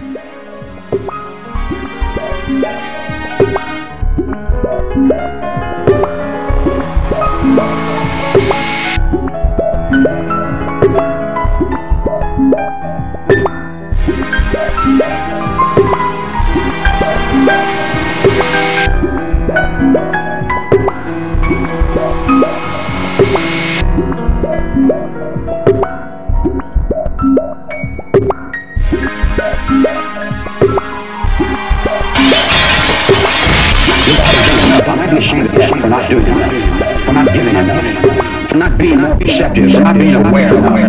Bye. be ashamed of them for not doing enough, for not giving enough, for not being receptive, for not being aware.